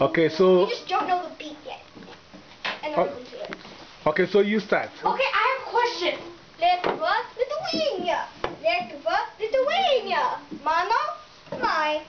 Okay, so. You just don't know the beat yet. And. Oh. Okay, so you start. Okay, I have a question. Lithuania. Lithuania. Mama, mine.